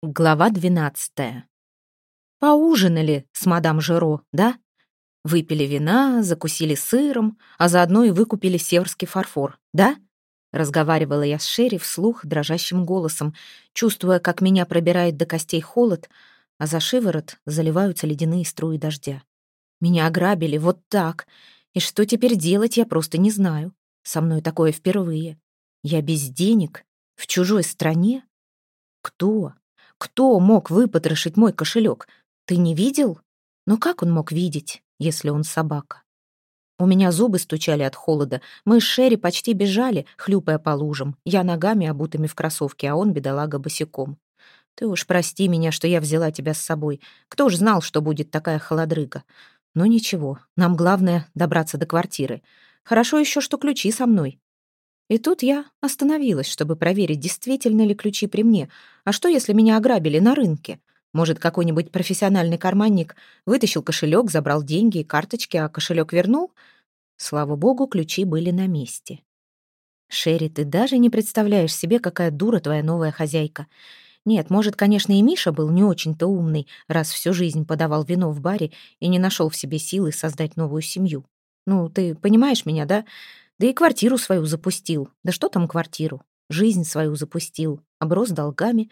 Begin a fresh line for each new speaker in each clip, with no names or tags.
Глава двенадцатая. Поужинали с мадам Жиро, да? Выпили вина, закусили сыром, а заодно и выкупили северский фарфор, да? Разговаривала я с Шерри вслух дрожащим голосом, чувствуя, как меня пробирает до костей холод, а за шиворот заливаются ледяные струи дождя. Меня ограбили вот так, и что теперь делать, я просто не знаю. Со мной такое впервые. Я без денег, в чужой стране. Кто? Кто мог выпотрошить мой кошелек? Ты не видел? Но как он мог видеть, если он собака? У меня зубы стучали от холода. Мы с Шерри почти бежали, хлюпая по лужам. Я ногами, обутыми в кроссовки, а он, бедолага, босиком. Ты уж прости меня, что я взяла тебя с собой. Кто ж знал, что будет такая холодрыга? Но ничего, нам главное добраться до квартиры. Хорошо еще, что ключи со мной. И тут я остановилась, чтобы проверить, действительно ли ключи при мне. А что, если меня ограбили на рынке? Может, какой-нибудь профессиональный карманник вытащил кошелек, забрал деньги и карточки, а кошелек вернул? Слава богу, ключи были на месте. Шерри, ты даже не представляешь себе, какая дура твоя новая хозяйка. Нет, может, конечно, и Миша был не очень-то умный, раз всю жизнь подавал вино в баре и не нашел в себе силы создать новую семью. Ну, ты понимаешь меня, да? Да и квартиру свою запустил. Да что там квартиру? Жизнь свою запустил, оброс долгами.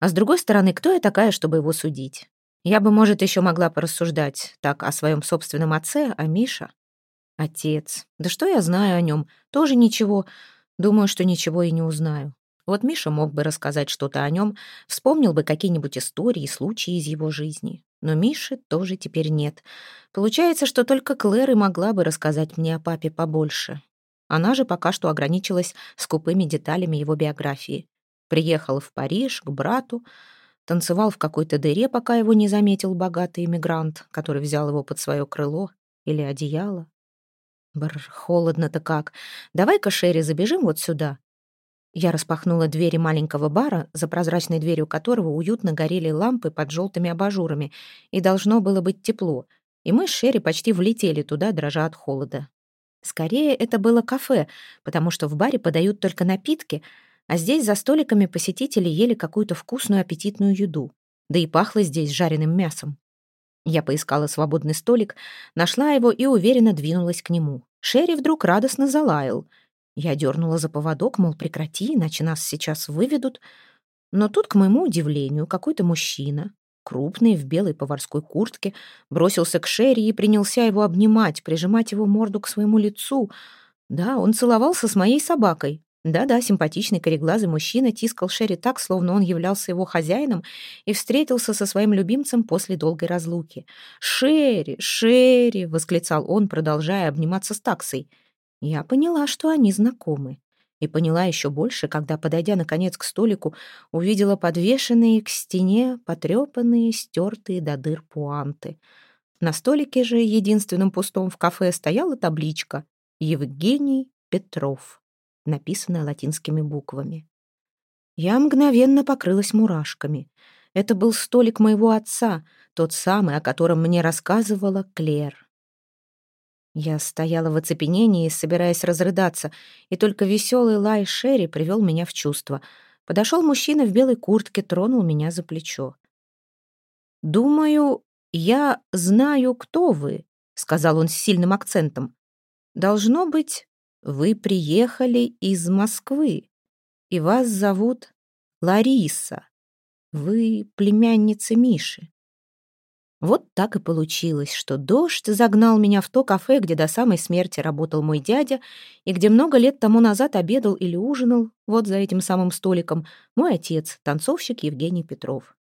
А с другой стороны, кто я такая, чтобы его судить? Я бы, может, еще могла порассуждать так о своем собственном отце, а Миша? Отец. Да что я знаю о нем? Тоже ничего. Думаю, что ничего и не узнаю. Вот Миша мог бы рассказать что-то о нем, вспомнил бы какие-нибудь истории, случаи из его жизни. Но Миши тоже теперь нет. Получается, что только Клэр и могла бы рассказать мне о папе побольше. Она же пока что ограничилась скупыми деталями его биографии. Приехал в Париж к брату, танцевал в какой-то дыре, пока его не заметил богатый иммигрант, который взял его под свое крыло или одеяло. Бррр, холодно-то как. Давай-ка, Шерри, забежим вот сюда. Я распахнула двери маленького бара, за прозрачной дверью которого уютно горели лампы под желтыми абажурами, и должно было быть тепло. И мы с Шерри почти влетели туда, дрожа от холода. Скорее, это было кафе, потому что в баре подают только напитки, а здесь за столиками посетители ели какую-то вкусную аппетитную еду. Да и пахло здесь жареным мясом. Я поискала свободный столик, нашла его и уверенно двинулась к нему. Шерри вдруг радостно залаял. Я дернула за поводок, мол, прекрати, иначе нас сейчас выведут. Но тут, к моему удивлению, какой-то мужчина, крупный, в белой поварской куртке, бросился к Шерри и принялся его обнимать, прижимать его морду к своему лицу. Да, он целовался с моей собакой. Да-да, симпатичный кореглазый мужчина тискал Шерри так, словно он являлся его хозяином и встретился со своим любимцем после долгой разлуки. «Шерри! Шерри!» — восклицал он, продолжая обниматься с таксой. Я поняла, что они знакомы. И поняла еще больше, когда, подойдя наконец к столику, увидела подвешенные к стене потрепанные, стертые до дыр пуанты. На столике же, единственным пустом в кафе, стояла табличка «Евгений Петров», написанная латинскими буквами. Я мгновенно покрылась мурашками. Это был столик моего отца, тот самый, о котором мне рассказывала Клер. Я стояла в оцепенении, собираясь разрыдаться, и только веселый лай Шерри привел меня в чувство. Подошел мужчина в белой куртке, тронул меня за плечо. «Думаю, я знаю, кто вы», — сказал он с сильным акцентом. «Должно быть, вы приехали из Москвы, и вас зовут Лариса. Вы племянница Миши. Вот так и получилось, что дождь загнал меня в то кафе, где до самой смерти работал мой дядя, и где много лет тому назад обедал или ужинал, вот за этим самым столиком, мой отец, танцовщик Евгений Петров.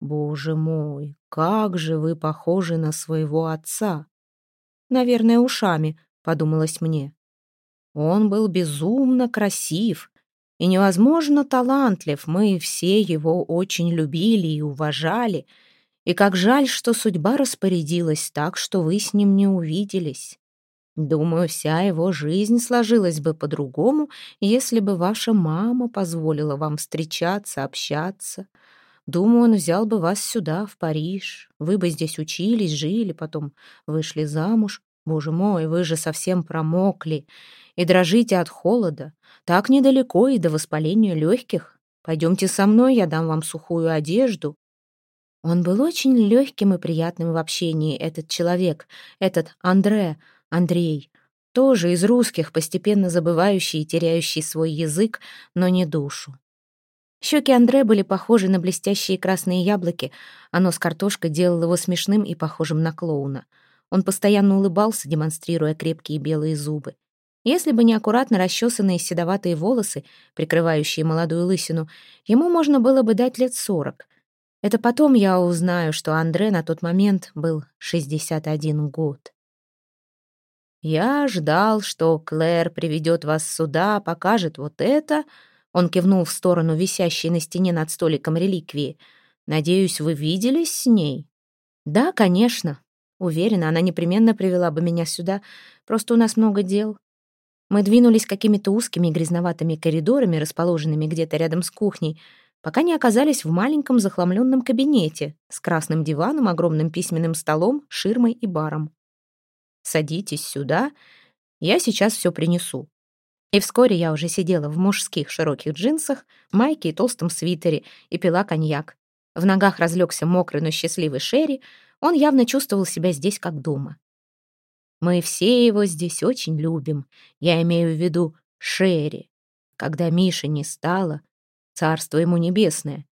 «Боже мой, как же вы похожи на своего отца!» «Наверное, ушами», — подумалось мне. Он был безумно красив и невозможно талантлив, мы все его очень любили и уважали — и как жаль, что судьба распорядилась так, что вы с ним не увиделись. Думаю, вся его жизнь сложилась бы по-другому, если бы ваша мама позволила вам встречаться, общаться. Думаю, он взял бы вас сюда, в Париж. Вы бы здесь учились, жили, потом вышли замуж. Боже мой, вы же совсем промокли и дрожите от холода. Так недалеко и до воспаления легких. Пойдемте со мной, я дам вам сухую одежду». Он был очень легким и приятным в общении, этот человек, этот Андре, Андрей, тоже из русских, постепенно забывающий и теряющий свой язык, но не душу. Щеки Андре были похожи на блестящие красные яблоки, а нос картошка делал его смешным и похожим на клоуна. Он постоянно улыбался, демонстрируя крепкие белые зубы. Если бы не аккуратно расчесанные седоватые волосы, прикрывающие молодую лысину, ему можно было бы дать лет сорок. Это потом я узнаю, что Андре на тот момент был 61 год. «Я ждал, что Клэр приведет вас сюда, покажет вот это», он кивнул в сторону висящей на стене над столиком реликвии. «Надеюсь, вы виделись с ней?» «Да, конечно. Уверена, она непременно привела бы меня сюда. Просто у нас много дел». Мы двинулись какими-то узкими грязноватыми коридорами, расположенными где-то рядом с кухней, пока не оказались в маленьком захламленном кабинете с красным диваном, огромным письменным столом, ширмой и баром. «Садитесь сюда, я сейчас все принесу», и вскоре я уже сидела в мужских широких джинсах, майке и толстом свитере и пила коньяк. В ногах разлегся мокрый, но счастливый Шерри. Он явно чувствовал себя здесь как дома. Мы все его здесь очень любим. Я имею в виду Шерри. Когда Миши не стало, царство ему небесное.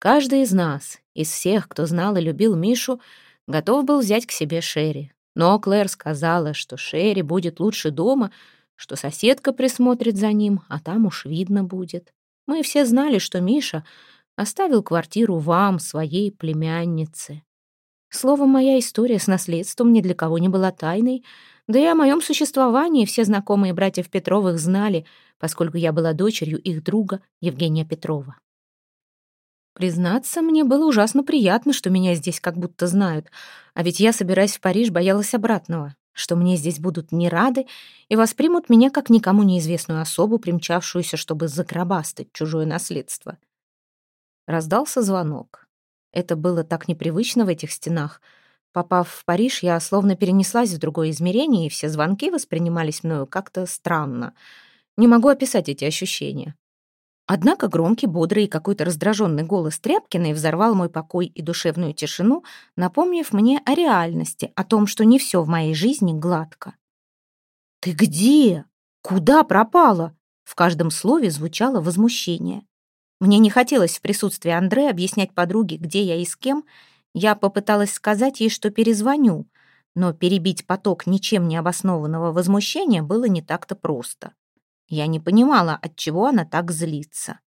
Каждый из нас, из всех, кто знал и любил Мишу, готов был взять к себе Шерри. Но Клэр сказала, что Шерри будет лучше дома — что соседка присмотрит за ним, а там уж видно будет. Мы все знали, что Миша оставил квартиру вам, своей племяннице. Словом, моя история с наследством ни для кого не была тайной, да и о моем существовании все знакомые братьев Петровых знали, поскольку я была дочерью их друга Евгения Петрова. Признаться, мне было ужасно приятно, что меня здесь как будто знают, а ведь я, собираясь в Париж, боялась обратного что мне здесь будут не рады и воспримут меня как никому неизвестную особу, примчавшуюся, чтобы загробастать чужое наследство. Раздался звонок. Это было так непривычно в этих стенах. Попав в Париж, я словно перенеслась в другое измерение, и все звонки воспринимались мною как-то странно. Не могу описать эти ощущения. Однако громкий, бодрый и какой-то раздраженный голос Тряпкиной взорвал мой покой и душевную тишину, напомнив мне о реальности, о том, что не все в моей жизни гладко. «Ты где? Куда пропала?» В каждом слове звучало возмущение. Мне не хотелось в присутствии Андре объяснять подруге, где я и с кем. Я попыталась сказать ей, что перезвоню, но перебить поток ничем не обоснованного возмущения было не так-то просто. Я не понимала, от чего она так злится.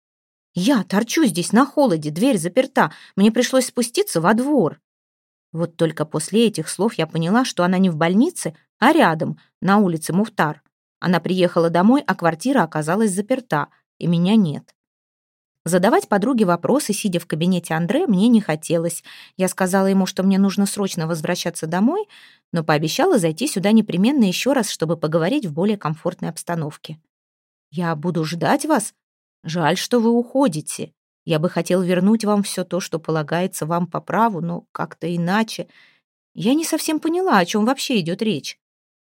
Я торчу здесь на холоде, дверь заперта, мне пришлось спуститься во двор. Вот только после этих слов я поняла, что она не в больнице, а рядом, на улице Муфтар. Она приехала домой, а квартира оказалась заперта, и меня нет. Задавать подруге вопросы, сидя в кабинете Андре, мне не хотелось. Я сказала ему, что мне нужно срочно возвращаться домой, но пообещала зайти сюда непременно еще раз, чтобы поговорить в более комфортной обстановке. Я буду ждать вас. Жаль, что вы уходите. Я бы хотел вернуть вам все то, что полагается вам по праву, но как-то иначе. Я не совсем поняла, о чем вообще идет речь.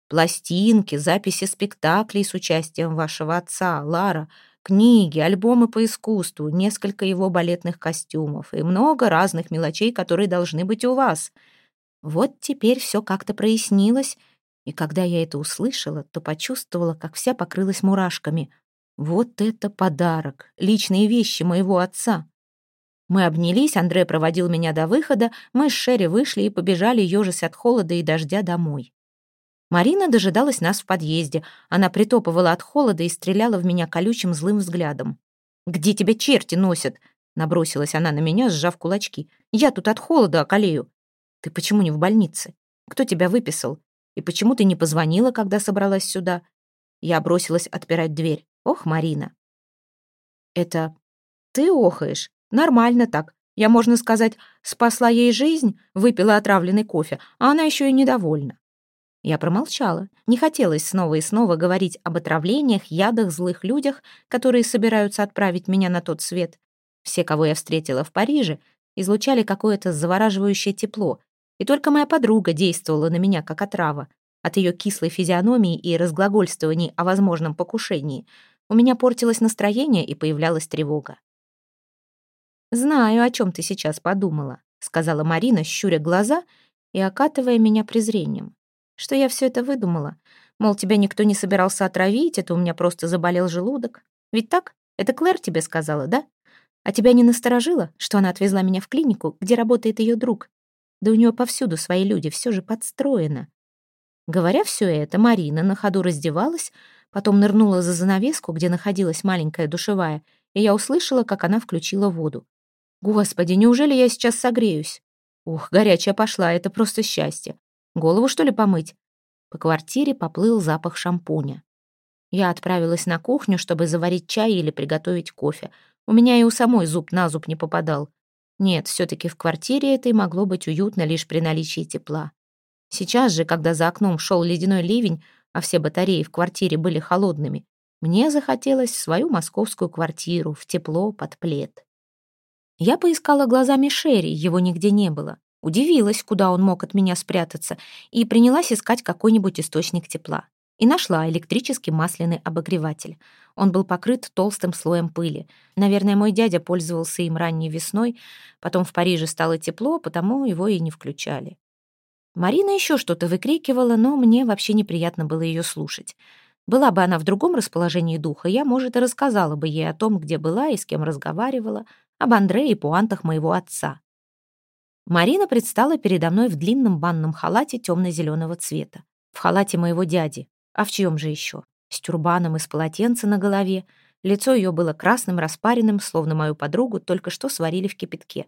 Пластинки, записи спектаклей с участием вашего отца, Лара, книги, альбомы по искусству, несколько его балетных костюмов и много разных мелочей, которые должны быть у вас. Вот теперь все как-то прояснилось, и когда я это услышала, то почувствовала, как вся покрылась мурашками. Вот это подарок! Личные вещи моего отца! Мы обнялись, Андре проводил меня до выхода, мы с Шерри вышли и побежали, ежась от холода и дождя, домой. Марина дожидалась нас в подъезде. Она притопывала от холода и стреляла в меня колючим злым взглядом. «Где тебя черти носят?» Набросилась она на меня, сжав кулачки. «Я тут от холода околею». «Ты почему не в больнице? Кто тебя выписал? И почему ты не позвонила, когда собралась сюда?» Я бросилась отпирать дверь. «Ох, Марина!» «Это ты охаешь? Нормально так. Я, можно сказать, спасла ей жизнь, выпила отравленный кофе, а она еще и недовольна». Я промолчала. Не хотелось снова и снова говорить об отравлениях, ядах, злых людях, которые собираются отправить меня на тот свет. Все, кого я встретила в Париже, излучали какое-то завораживающее тепло, и только моя подруга действовала на меня как отрава. От ее кислой физиономии и разглагольствований о возможном покушении у меня портилось настроение и появлялась тревога. «Знаю, о чем ты сейчас подумала», — сказала Марина, щуря глаза и окатывая меня презрением. «Что я все это выдумала? Мол, тебя никто не собирался отравить, это у меня просто заболел желудок. Ведь так? Это Клэр тебе сказала, да? А тебя не насторожило, что она отвезла меня в клинику, где работает ее друг? Да у нее повсюду свои люди, все же подстроено». Говоря все это, Марина на ходу раздевалась, потом нырнула за занавеску, где находилась маленькая душевая, и я услышала, как она включила воду. Господи, неужели я сейчас согреюсь? Ух, горячая пошла, это просто счастье. Голову, что ли, помыть? По квартире поплыл запах шампуня. Я отправилась на кухню, чтобы заварить чай или приготовить кофе. У меня и у самой зуб на зуб не попадал. Нет, все-таки в квартире этой могло быть уютно лишь при наличии тепла. Сейчас же, когда за окном шел ледяной ливень, а все батареи в квартире были холодными, мне захотелось свою московскую квартиру, в тепло, под плед. Я поискала глазами Шерри, его нигде не было. Удивилась, куда он мог от меня спрятаться, и принялась искать какой-нибудь источник тепла. И нашла электрический масляный обогреватель. Он был покрыт толстым слоем пыли. Наверное, мой дядя пользовался им ранней весной, потом в Париже стало тепло, потому его и не включали. Марина еще что-то выкрикивала, но мне вообще неприятно было ее слушать. Была бы она в другом расположении духа, я, может, и рассказала бы ей о том, где была и с кем разговаривала, об Андре и пуантах моего отца. Марина предстала передо мной в длинном банном халате темно-зеленого цвета. В халате моего дяди. А в чьем же еще? С тюрбаном из полотенца на голове. Лицо ее было красным, распаренным, словно мою подругу только что сварили в кипятке.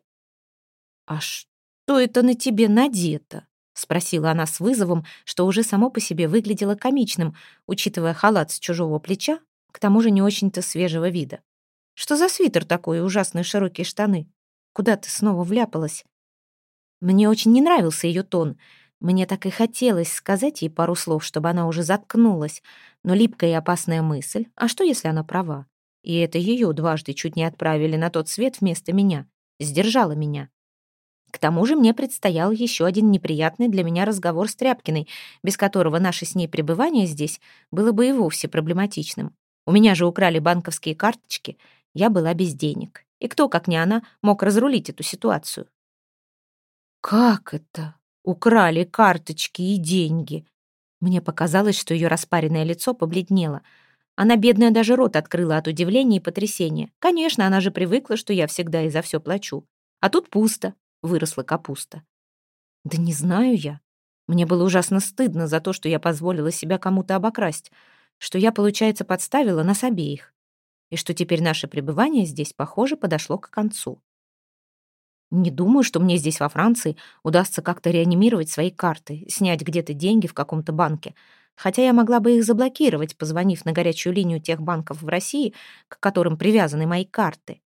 «А что это на тебе надето?» — спросила она с вызовом, что уже само по себе выглядело комичным, учитывая халат с чужого плеча, к тому же не очень-то свежего вида. Что за свитер такой, ужасные широкие штаны? Куда ты снова вляпалась? Мне очень не нравился ее тон. Мне так и хотелось сказать ей пару слов, чтобы она уже заткнулась. Но липкая и опасная мысль, а что, если она права? И это ее дважды чуть не отправили на тот свет вместо меня. Сдержала меня. К тому же мне предстоял еще один неприятный для меня разговор с Тряпкиной, без которого наше с ней пребывание здесь было бы и вовсе проблематичным. У меня же украли банковские карточки, я была без денег. И кто, как не она, мог разрулить эту ситуацию? «Как это? Украли карточки и деньги?» Мне показалось, что ее распаренное лицо побледнело. Она, бедная, даже рот открыла от удивления и потрясения. Конечно, она же привыкла, что я всегда и за все плачу. А тут пусто, выросла капуста. Да не знаю я. Мне было ужасно стыдно за то, что я позволила себя кому-то обокрасть, что я, получается, подставила нас обеих и что теперь наше пребывание здесь, похоже, подошло к концу. Не думаю, что мне здесь, во Франции, удастся как-то реанимировать свои карты, снять где-то деньги в каком-то банке, хотя я могла бы их заблокировать, позвонив на горячую линию тех банков в России, к которым привязаны мои карты.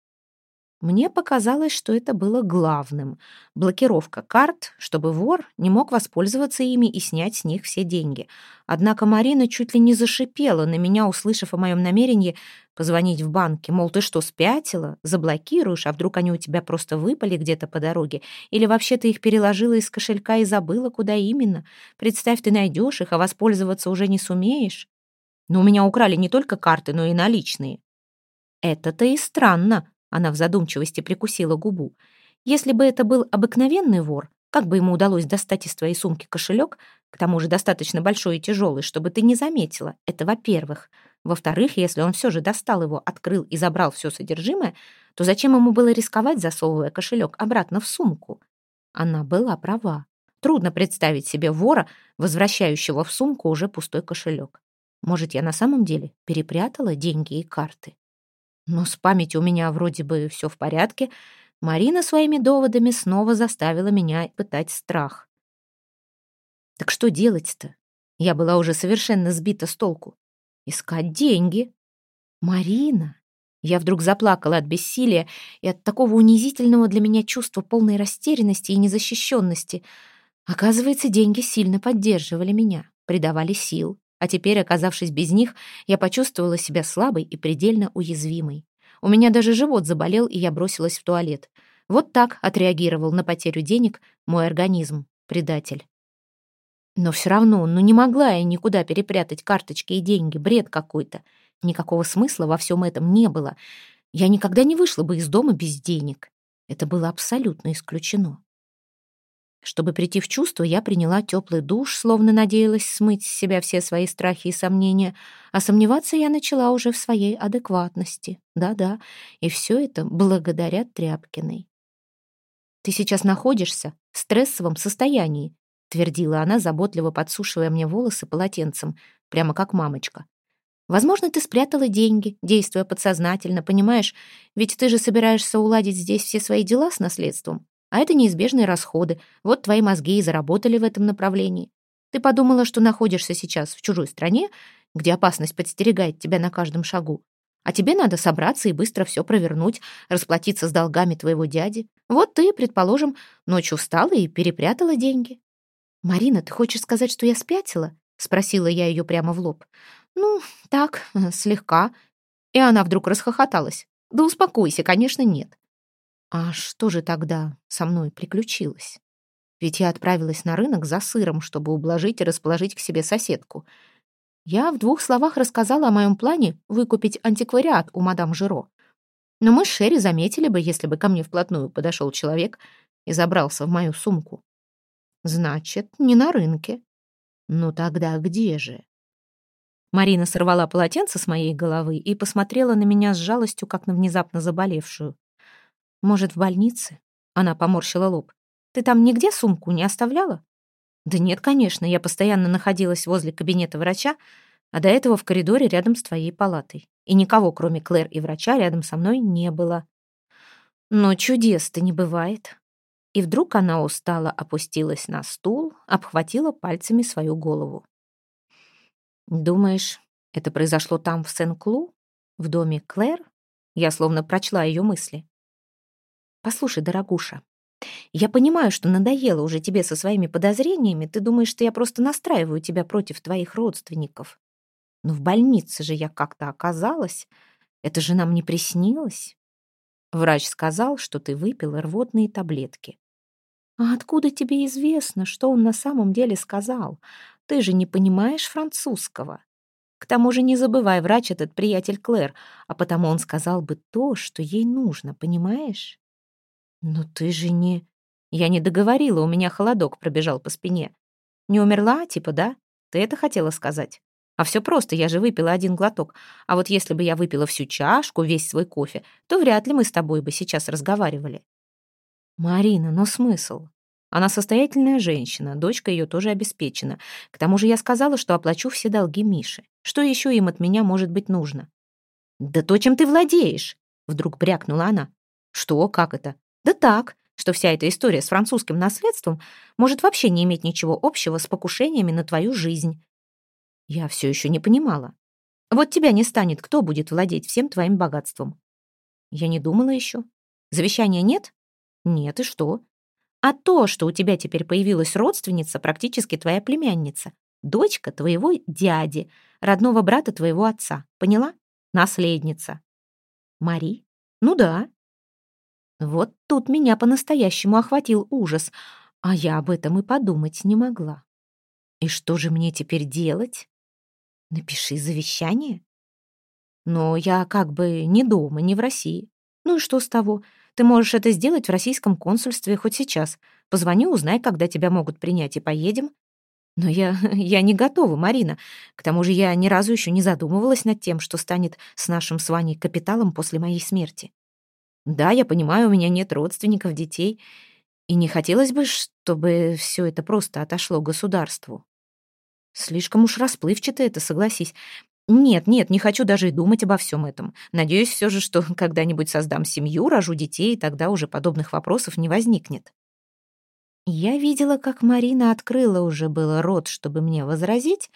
Мне показалось, что это было главным. Блокировка карт, чтобы вор не мог воспользоваться ими и снять с них все деньги. Однако Марина чуть ли не зашипела на меня, услышав о моем намерении позвонить в банке. Мол, ты что, спятила? Заблокируешь, а вдруг они у тебя просто выпали где-то по дороге? Или вообще ты их переложила из кошелька и забыла, куда именно? Представь, ты найдешь их, а воспользоваться уже не сумеешь. Но у меня украли не только карты, но и наличные. Это-то и странно, она в задумчивости прикусила губу. Если бы это был обыкновенный вор, как бы ему удалось достать из твоей сумки кошелек, к тому же достаточно большой и тяжелый, чтобы ты не заметила? Это во-первых. Во-вторых, если он все же достал его, открыл и забрал все содержимое, то зачем ему было рисковать, засовывая кошелек обратно в сумку? Она была права. Трудно представить себе вора, возвращающего в сумку уже пустой кошелек. Может, я на самом деле перепрятала деньги и карты? Но с памятью у меня вроде бы все в порядке. Марина своими доводами снова заставила меня пытать страх. Так что делать-то? Я была уже совершенно сбита с толку. Искать деньги. Марина. Я вдруг заплакала от бессилия и от такого унизительного для меня чувства полной растерянности и незащищенности. Оказывается, деньги сильно поддерживали меня, придавали сил. А теперь, оказавшись без них, я почувствовала себя слабой и предельно уязвимой. У меня даже живот заболел, и я бросилась в туалет. Вот так отреагировал на потерю денег мой организм, предатель. Но все равно, ну не могла я никуда перепрятать карточки и деньги, бред какой-то. Никакого смысла во всем этом не было. Я никогда не вышла бы из дома без денег. Это было абсолютно исключено. Чтобы прийти в чувство, я приняла теплый душ, словно надеялась смыть с себя все свои страхи и сомнения, а сомневаться я начала уже в своей адекватности. Да-да, и все это благодаря Тряпкиной. «Ты сейчас находишься в стрессовом состоянии», твердила она, заботливо подсушивая мне волосы полотенцем, прямо как мамочка. «Возможно, ты спрятала деньги, действуя подсознательно, понимаешь? Ведь ты же собираешься уладить здесь все свои дела с наследством. А это неизбежные расходы. Вот твои мозги и заработали в этом направлении. Ты подумала, что находишься сейчас в чужой стране, где опасность подстерегает тебя на каждом шагу. А тебе надо собраться и быстро все провернуть, расплатиться с долгами твоего дяди. Вот ты, предположим, ночью встала и перепрятала деньги. «Марина, ты хочешь сказать, что я спятила?» — спросила я ее прямо в лоб. «Ну, так, слегка». И она вдруг расхохоталась. «Да успокойся, конечно, нет. А что же тогда со мной приключилось? Ведь я отправилась на рынок за сыром, чтобы ублажить и расположить к себе соседку. Я в двух словах рассказала о моем плане выкупить антиквариат у мадам Жиро. Но мы с Шерри заметили бы, если бы ко мне вплотную подошел человек и забрался в мою сумку. Значит, не на рынке. Ну тогда где же? Марина сорвала полотенце с моей головы и посмотрела на меня с жалостью, как на внезапно заболевшую. Может, в больнице? Она поморщила лоб. Ты там нигде сумку не оставляла? Да нет, конечно, я постоянно находилась возле кабинета врача, а до этого в коридоре рядом с твоей палатой. И никого, кроме Клэр и врача, рядом со мной не было. Но чудес-то не бывает. И вдруг она устало опустилась на стул, обхватила пальцами свою голову. «Думаешь, это произошло там, в Сен-Клу? В доме Клэр?» Я словно прочла ее мысли. Послушай, дорогуша, я понимаю, что надоело уже тебе со своими подозрениями. Ты думаешь, что я просто настраиваю тебя против твоих родственников. Но в больнице же я как-то оказалась. Это же нам не приснилось. Врач сказал, что ты выпила рвотные таблетки. А откуда тебе известно, что он на самом деле сказал? Ты же не понимаешь французского. К тому же не забывай, врач этот приятель Клэр, а потому он сказал бы то, что ей нужно, понимаешь? «Но ты же не...» Я не договорила, у меня холодок пробежал по спине. «Не умерла, типа, да? Ты это хотела сказать?» А все просто, я же выпила один глоток. А вот если бы я выпила всю чашку, весь свой кофе, то вряд ли мы с тобой бы сейчас разговаривали. Марина, но смысл? Она состоятельная женщина, дочка ее тоже обеспечена. К тому же я сказала, что оплачу все долги Миши. Что еще им от меня может быть нужно? Да то, чем ты владеешь, вдруг брякнула она. Что, как это? Да так, что вся эта история с французским наследством может вообще не иметь ничего общего с покушениями на твою жизнь. Я все еще не понимала. Вот тебя не станет, кто будет владеть всем твоим богатством? Я не думала еще. Завещания нет? Нет, и что? А то, что у тебя теперь появилась родственница, практически твоя племянница, дочка твоего дяди, родного брата твоего отца. Поняла? Наследница. Мари? Ну да, вот тут меня по-настоящему охватил ужас, а я об этом и подумать не могла. И что же мне теперь делать? Напиши завещание? Но я как бы не дома, не в России. Ну и что с того? Ты можешь это сделать в российском консульстве хоть сейчас. Позвони, узнай, когда тебя могут принять, и поедем. Но я, я не готова, Марина. К тому же я ни разу еще не задумывалась над тем, что станет с нашим с Ваней капиталом после моей смерти. Да, я понимаю, у меня нет родственников, детей, и не хотелось бы, чтобы все это просто отошло государству. Слишком уж расплывчато это, согласись. Нет, нет, не хочу даже и думать обо всем этом. Надеюсь все же, что когда-нибудь создам семью, рожу детей, и тогда уже подобных вопросов не возникнет. Я видела, как Марина открыла уже было рот, чтобы мне возразить,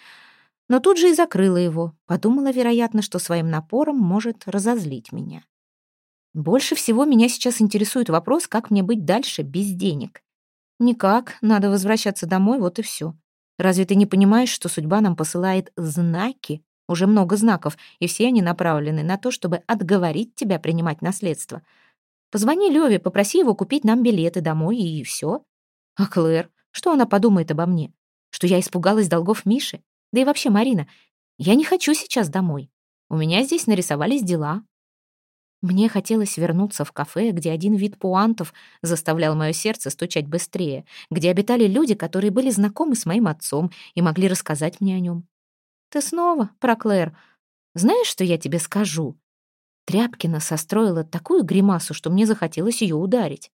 но тут же и закрыла его. Подумала, вероятно, что своим напором может разозлить меня. Больше всего меня сейчас интересует вопрос, как мне быть дальше без денег. Никак, надо возвращаться домой, вот и все. Разве ты не понимаешь, что судьба нам посылает знаки? Уже много знаков, и все они направлены на то, чтобы отговорить тебя принимать наследство. Позвони Леве, попроси его купить нам билеты домой, и все. А Клэр, что она подумает обо мне? Что я испугалась долгов Миши? Да и вообще, Марина, я не хочу сейчас домой. У меня здесь нарисовались дела, Мне хотелось вернуться в кафе, где один вид пуантов заставлял мое сердце стучать быстрее, где обитали люди, которые были знакомы с моим отцом и могли рассказать мне о нем. «Ты снова, про Клэр. Знаешь, что я тебе скажу?» Тряпкина состроила такую гримасу, что мне захотелось ее ударить.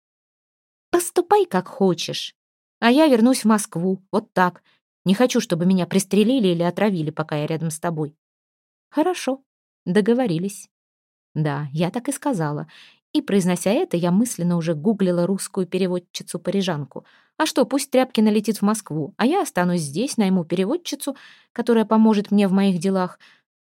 «Поступай, как хочешь. А я вернусь в Москву, вот так. Не хочу, чтобы меня пристрелили или отравили, пока я рядом с тобой». «Хорошо, договорились». Да, я так и сказала. И, произнося это, я мысленно уже гуглила русскую переводчицу-парижанку. А что, пусть Тряпкина летит в Москву, а я останусь здесь, найму переводчицу, которая поможет мне в моих делах.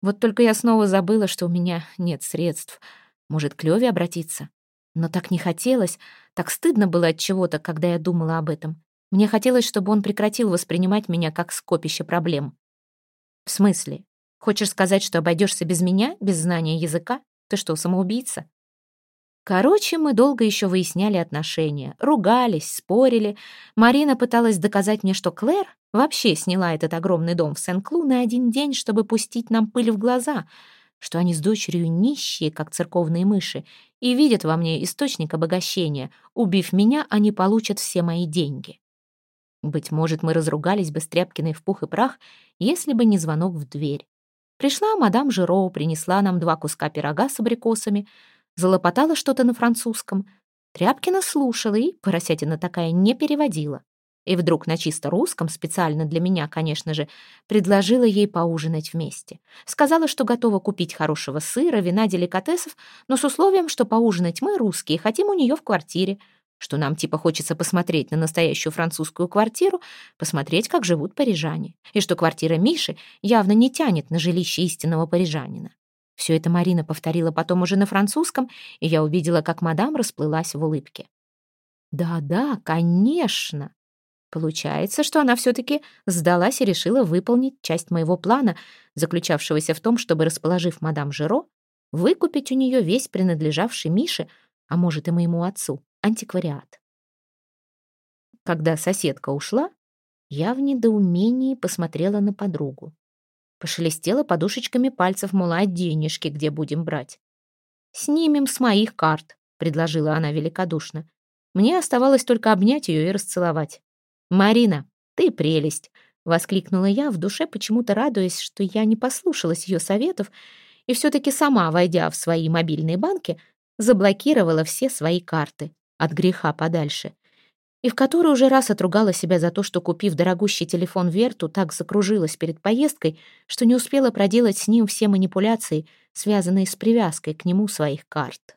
Вот только я снова забыла, что у меня нет средств. Может, к Лёве обратиться? Но так не хотелось, так стыдно было от чего-то, когда я думала об этом. Мне хотелось, чтобы он прекратил воспринимать меня как скопище проблем. В смысле? Хочешь сказать, что обойдешься без меня, без знания языка? Ты что, самоубийца? Короче, мы долго еще выясняли отношения, ругались, спорили. Марина пыталась доказать мне, что Клэр вообще сняла этот огромный дом в Сен-Клу на один день, чтобы пустить нам пыль в глаза, что они с дочерью нищие, как церковные мыши, и видят во мне источник обогащения. Убив меня, они получат все мои деньги. Быть может, мы разругались бы с Тряпкиной в пух и прах, если бы не звонок в дверь. Пришла мадам Жиро, принесла нам два куска пирога с абрикосами, залопотала что-то на французском. Тряпкина слушала и, поросятина такая, не переводила. И вдруг на чисто русском, специально для меня, конечно же, предложила ей поужинать вместе. Сказала, что готова купить хорошего сыра, вина, деликатесов, но с условием, что поужинать мы, русские, хотим у нее в квартире — что нам типа хочется посмотреть на настоящую французскую квартиру, посмотреть, как живут парижане, и что квартира Миши явно не тянет на жилище истинного парижанина. Все это Марина повторила потом уже на французском, и я увидела, как мадам расплылась в улыбке. «Да-да, конечно!» Получается, что она все-таки сдалась и решила выполнить часть моего плана, заключавшегося в том, чтобы, расположив мадам Жиро, выкупить у нее весь принадлежавший Мише, а может и моему отцу, антиквариат. Когда соседка ушла, я в недоумении посмотрела на подругу. Пошелестела подушечками пальцев, мол, а денежки где будем брать? «Снимем с моих карт», — предложила она великодушно. Мне оставалось только обнять ее и расцеловать. «Марина, ты прелесть!» — воскликнула я, в душе почему-то радуясь, что я не послушалась ее советов и все-таки сама, войдя в свои мобильные банки, заблокировала все свои карты от греха подальше. И в который уже раз отругала себя за то, что, купив дорогущий телефон Верту, так закружилась перед поездкой, что не успела проделать с ним все манипуляции, связанные с привязкой к нему своих карт.